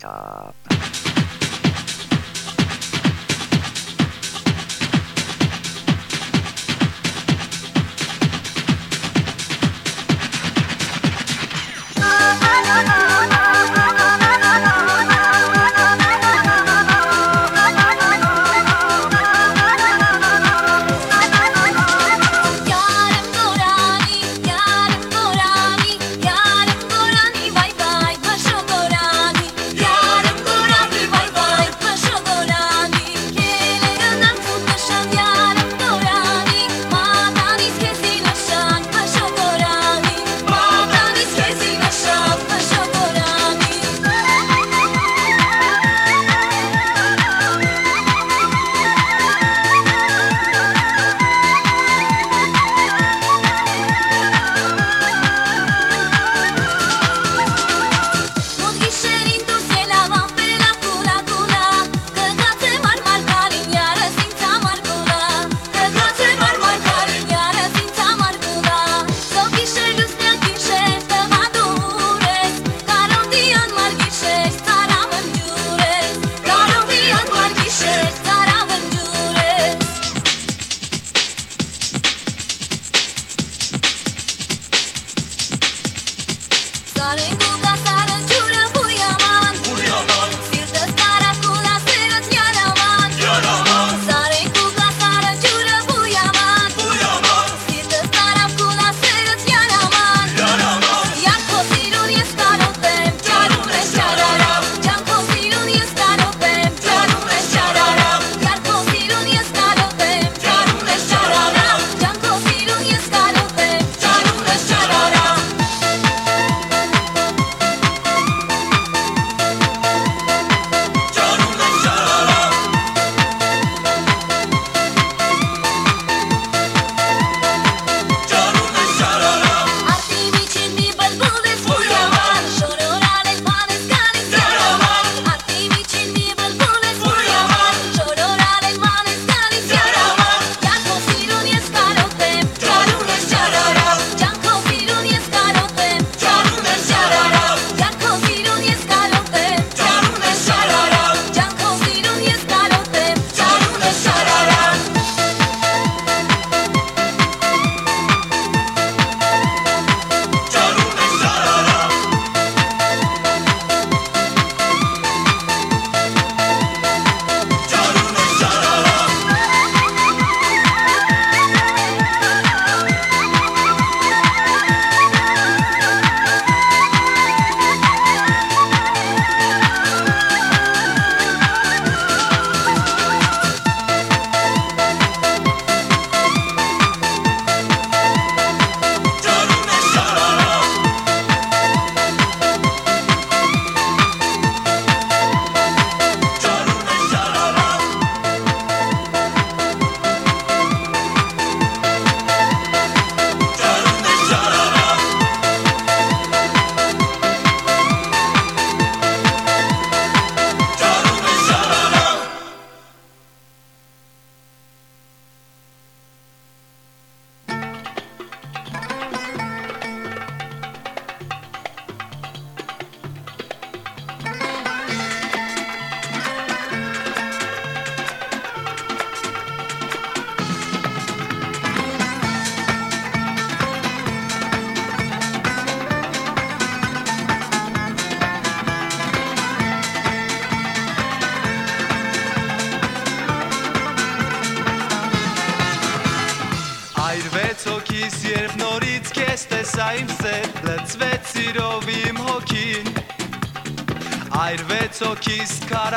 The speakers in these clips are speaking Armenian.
した。got it.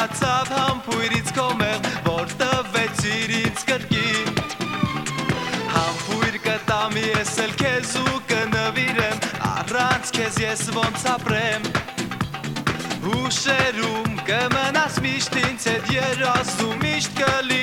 մնացավ համբույրից կոմեղ, որ տվեցիր ինձ կրկին։ Համբույր կտամի ես էլ քեզ ու կնվիրեմ, առանց քեզ ես ոնց ապրեմ։ Հուշերում կմնաս միշտ ինձ հետ երազում, միշտ կլի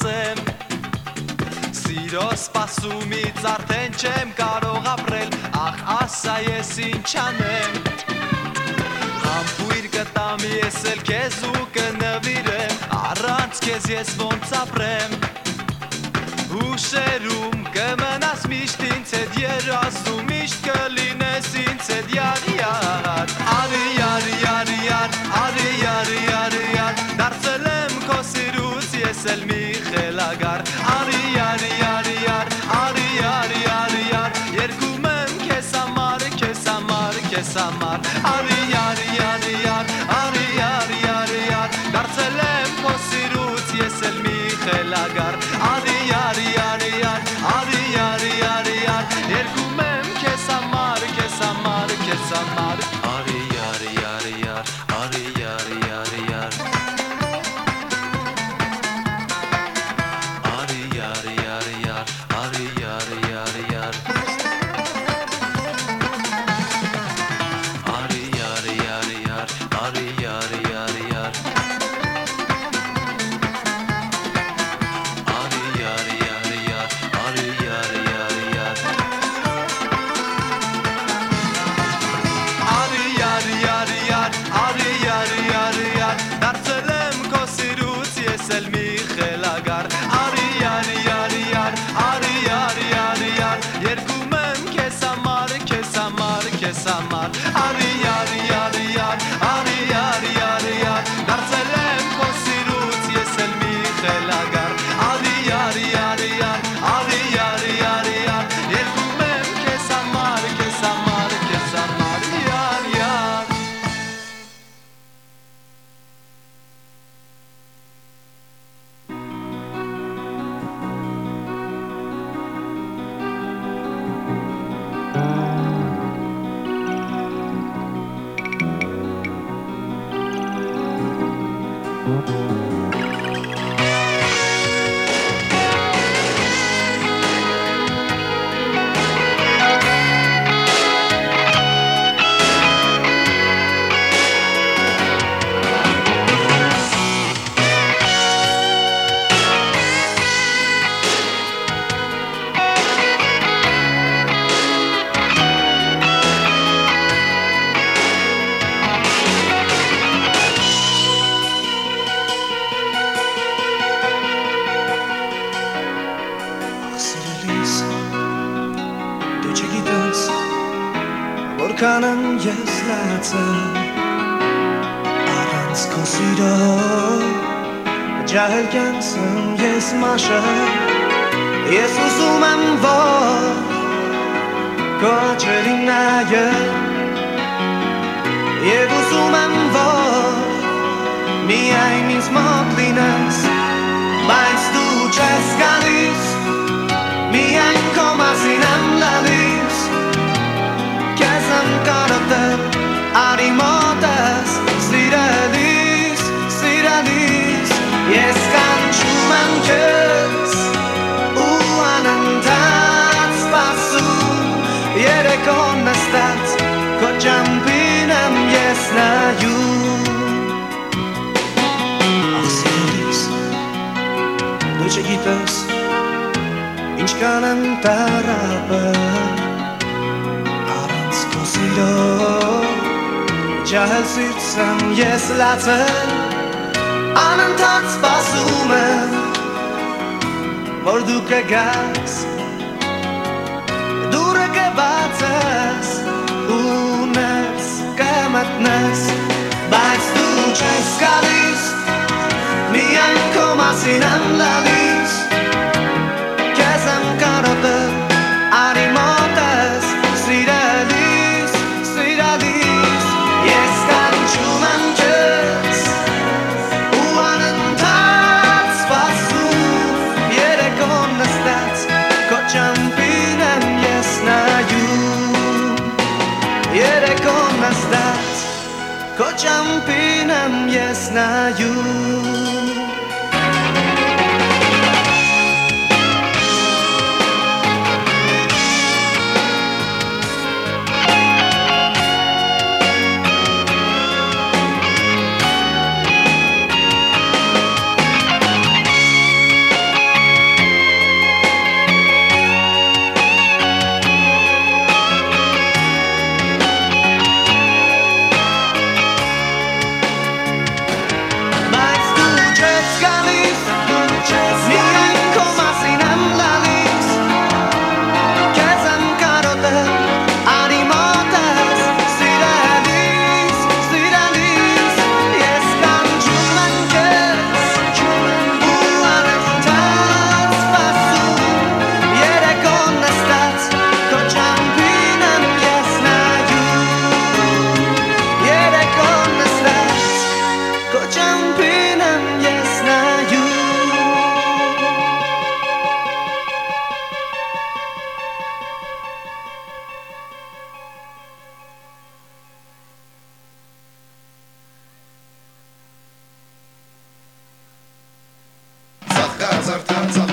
կսպասեմ Սիրո սպասումից արդեն չեմ կարող ապրել Ախ ասա ես ինչ անեմ Համբույր կտամ ես էլ քեզ ու կնվիրեմ Առանց քեզ ես ոնց ապրեմ Հուշերում կմնաս միշտ ինձ հետ երազում Միշտ կլինես ինձ հետ յար յար Արի յար յար յար Արի յար յար յար Դարձել եմ քո սիրուց ես էլ մի դու չգիտես որքան ես լացել առանց քո սիրո ջահել կյանքսն ես մաշել ես ուզում եմ որ քո աչքերին նայել Եվ ուզում եմ որ միայն ինձ մոտ լինես բայց դու չես գալիս Միայն քո մասին եմ լալիս Քեզ եմ կարոտել արի մոտս Սիրելիս, սիրելիս Ես կանչում եմ քեզ Ու անընդհատ սպասում Երեկոն նստած Քո ճամպին եմ ես նայում Ախ սիրելիս Դու չգիտես Ինչքան եմ տարապել Առանց քո սիրո Ջահել սիրտսեմ ես լացել Անընդհատ սպասում եմ Որ դու կգաս Դուրը կբացես Ու ներս կմտնես Բայց դու չես գալիս Միայն քո մասին եմ եմ ես նայում Hazard, Hazard.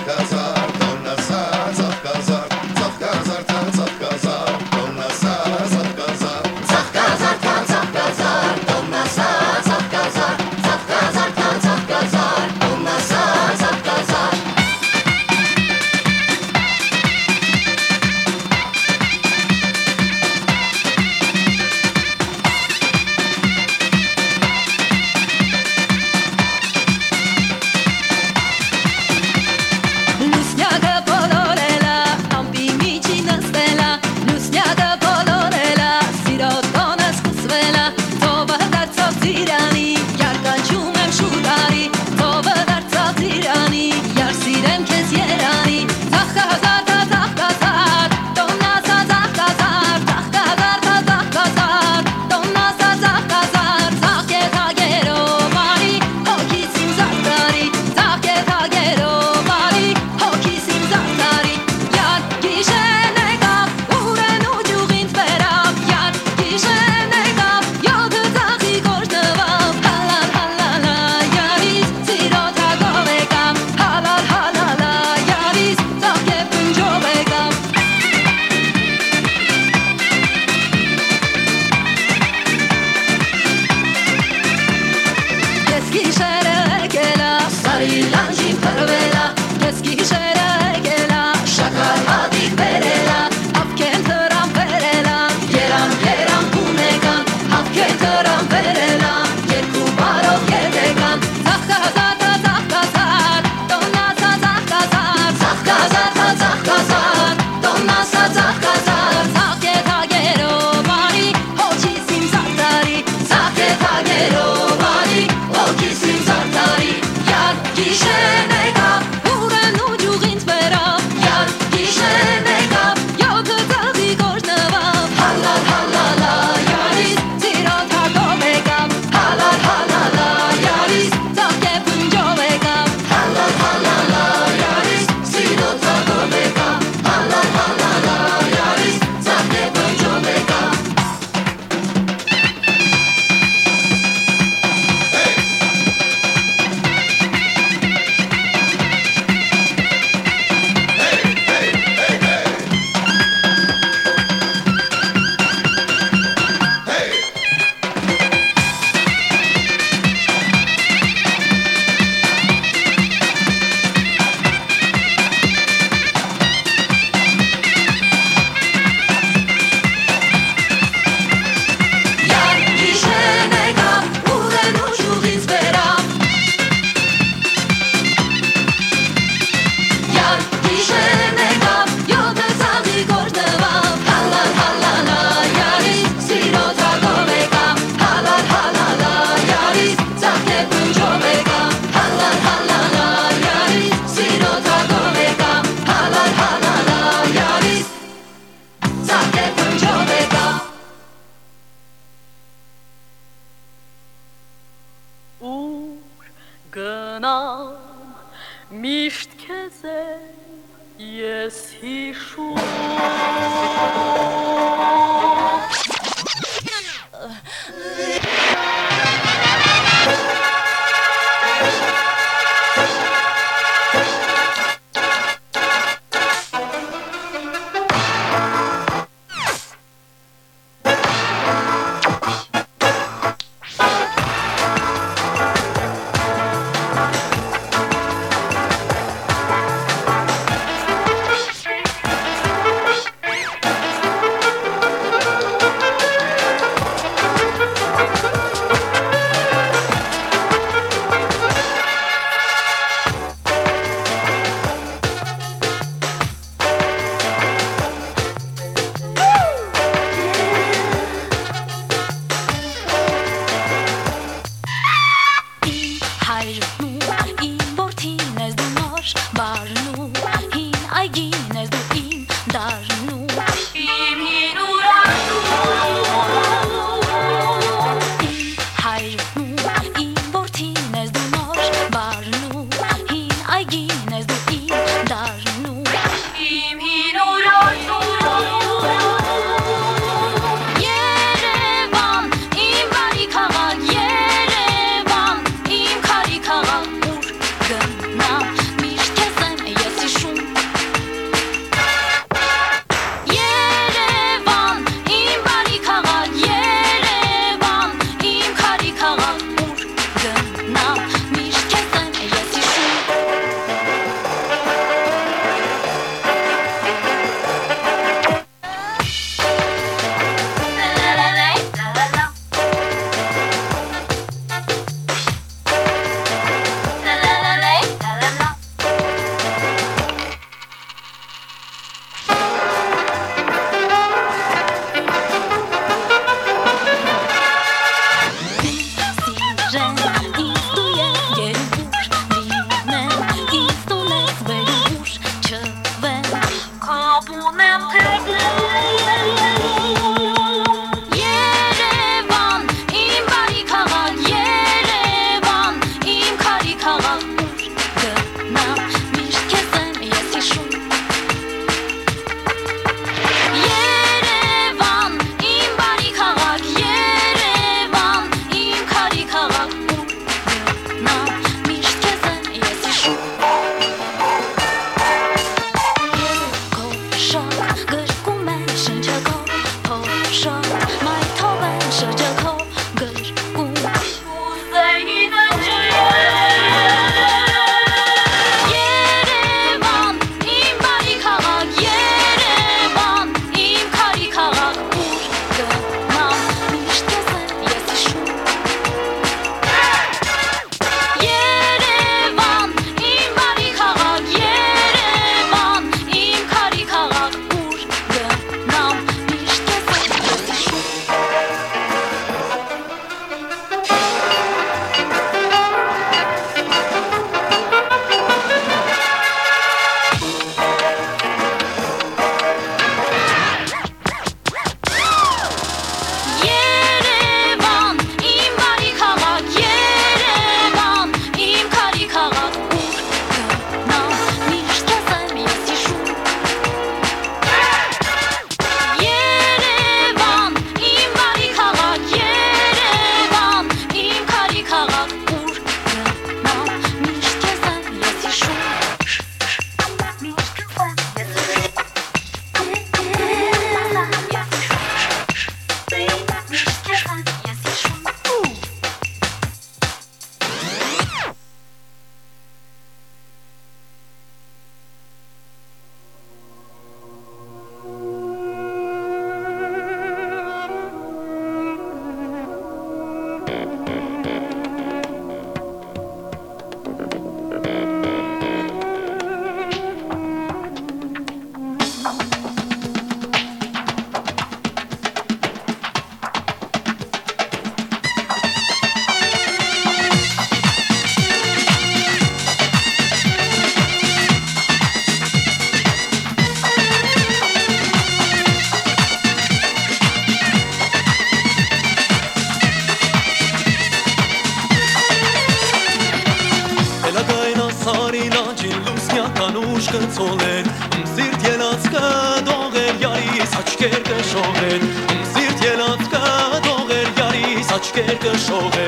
que choquer.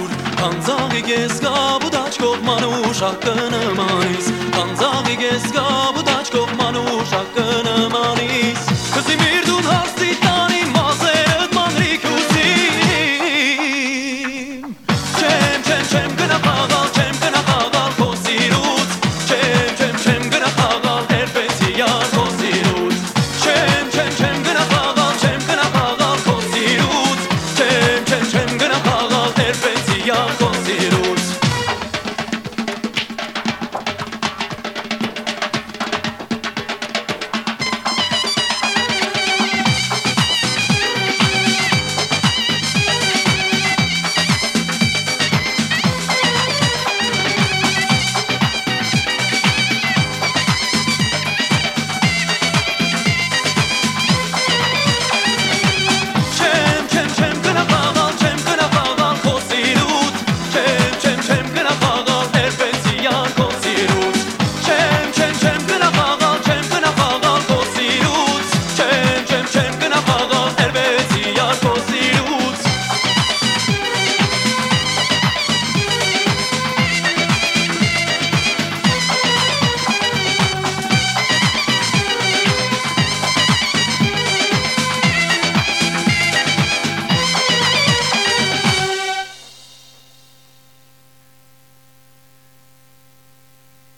յուր Անձաղի ես գաբուտ աչքով մանուշ ակնմանիս Անձաղի ես գաբուտ աչքով մանուշ ակնմանիս